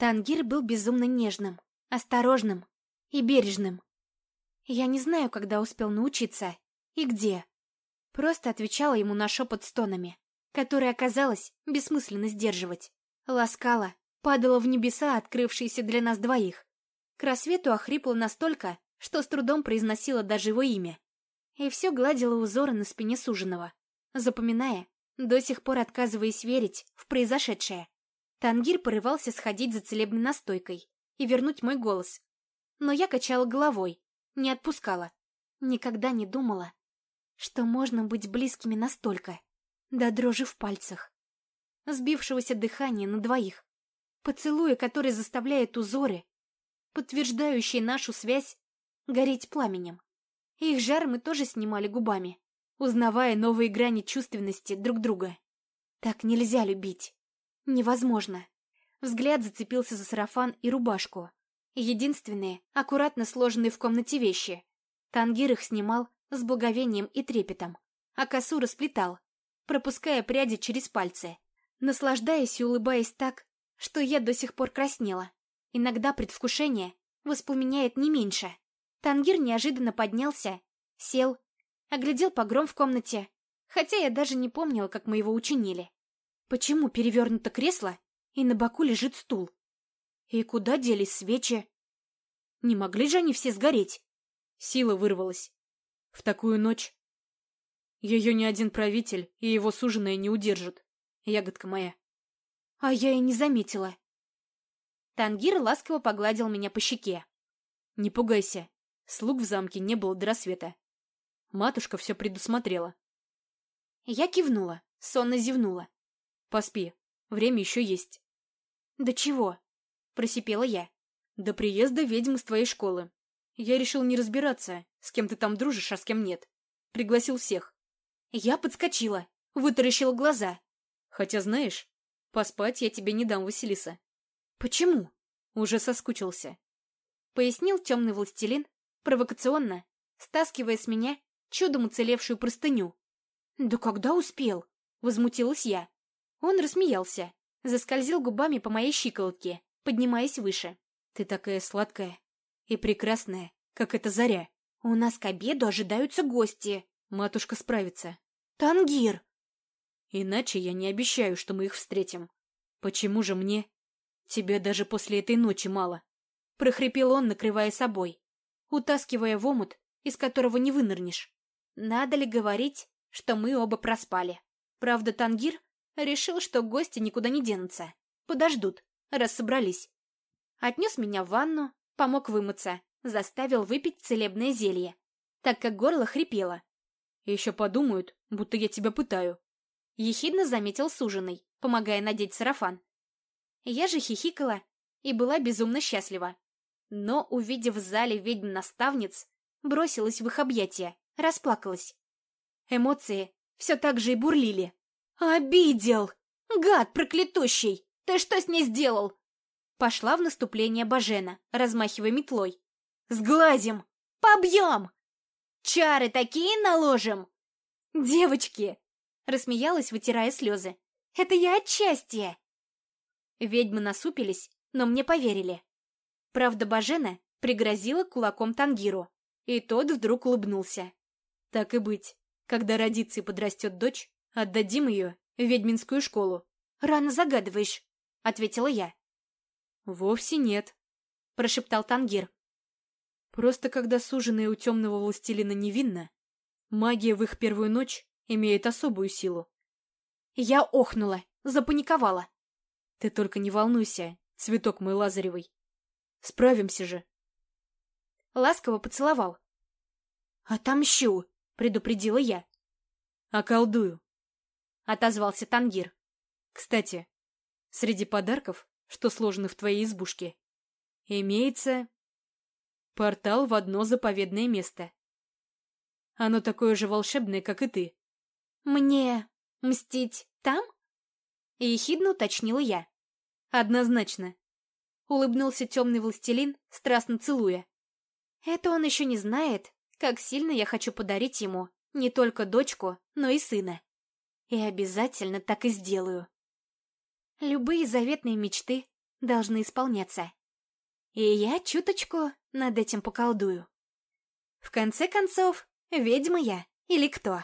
Тангир был безумно нежным, осторожным и бережным. Я не знаю, когда успел научиться и где. Просто отвечала ему на шепот стонами, которые оказалось бессмысленно сдерживать. Ласкала, падала в небеса, открывшиеся для нас двоих. К рассвету охрипла настолько, что с трудом произносила даже его имя. И все гладила узоры на спине суженого, запоминая, до сих пор отказываясь верить в произошедшее. Тангир порывался сходить за целебной настойкой и вернуть мой голос. Но я качала головой, не отпускала. Никогда не думала, что можно быть близкими настолько, до дрожи в пальцах. Сбившегося дыхания на двоих. Поцелуя, который заставляет узоры, подтверждающие нашу связь, гореть пламенем. Их жар мы тоже снимали губами, узнавая новые грани чувственности друг друга. Так нельзя любить. Невозможно. Взгляд зацепился за сарафан и рубашку. Единственные, аккуратно сложенные в комнате вещи. Тангир их снимал с благовением и трепетом, а косу расплетал, пропуская пряди через пальцы, наслаждаясь и улыбаясь так, что я до сих пор краснела. Иногда предвкушение воспламеняет не меньше. Тангир неожиданно поднялся, сел, оглядел погром в комнате, хотя я даже не помнила, как мы его учинили. Почему перевернуто кресло и на боку лежит стул? И куда делись свечи? Не могли же они все сгореть? Сила вырвалась. В такую ночь ее ни один правитель и его суженая не удержат, ягодка моя. А я и не заметила. Тангир ласково погладил меня по щеке. Не пугайся, слуг в замке не было до рассвета. Матушка все предусмотрела. Я кивнула, сонно зевнула. Поспи, время еще есть. Да чего? Просипела я. До приезда ведьмы с твоей школы. Я решил не разбираться, с кем ты там дружишь, а с кем нет. Пригласил всех. Я подскочила, вытаращила глаза. Хотя, знаешь, поспать я тебе не дам, Василиса. Почему? Уже соскучился. Пояснил темный властелин, провокационно, стаскивая с меня чудом уцелевшую простыню. Да когда успел? Возмутилась я. Он рассмеялся, заскользил губами по моей щиколотке, поднимаясь выше. «Ты такая сладкая и прекрасная, как эта заря. У нас к обеду ожидаются гости. Матушка справится». «Тангир!» «Иначе я не обещаю, что мы их встретим. Почему же мне? Тебя даже после этой ночи мало». Прохрипел он, накрывая собой, утаскивая в омут, из которого не вынырнешь. Надо ли говорить, что мы оба проспали? Правда, Тангир Решил, что гости никуда не денутся. Подождут, раз собрались. Отнес меня в ванну, помог вымыться, заставил выпить целебное зелье, так как горло хрипело. Еще подумают, будто я тебя пытаю. Ехидно заметил суженый, помогая надеть сарафан. Я же хихикала и была безумно счастлива. Но, увидев в зале ведьм-наставниц, бросилась в их объятия, расплакалась. Эмоции все так же и бурлили. «Обидел! Гад проклятущий! Ты что с ней сделал?» Пошла в наступление Бажена, размахивая метлой. «Сглазим! Побьем! Чары такие наложим!» «Девочки!» — рассмеялась, вытирая слезы. «Это я от счастья!» Ведьмы насупились, но мне поверили. Правда, Бажена пригрозила кулаком Тангиру, и тот вдруг улыбнулся. «Так и быть, когда родится и подрастет дочь, Отдадим ее в ведьминскую школу. Рано загадываешь, ответила я. Вовсе нет, прошептал Тангир. Просто когда суженые у темного властелина невинна, магия в их первую ночь имеет особую силу. Я охнула, запаниковала. Ты только не волнуйся, цветок мой лазаревый. Справимся же. Ласково поцеловал. «Отомщу!» — предупредила я. «Околдую!» Отозвался Тангир. Кстати, среди подарков, что сложены в твоей избушке, имеется портал в одно заповедное место. Оно такое же волшебное, как и ты. Мне мстить там? Ехидно уточнила я. Однозначно. Улыбнулся темный властелин, страстно целуя. Это он еще не знает, как сильно я хочу подарить ему не только дочку, но и сына. И обязательно так и сделаю. Любые заветные мечты должны исполняться. И я чуточку над этим поколдую. В конце концов, ведьма я или кто?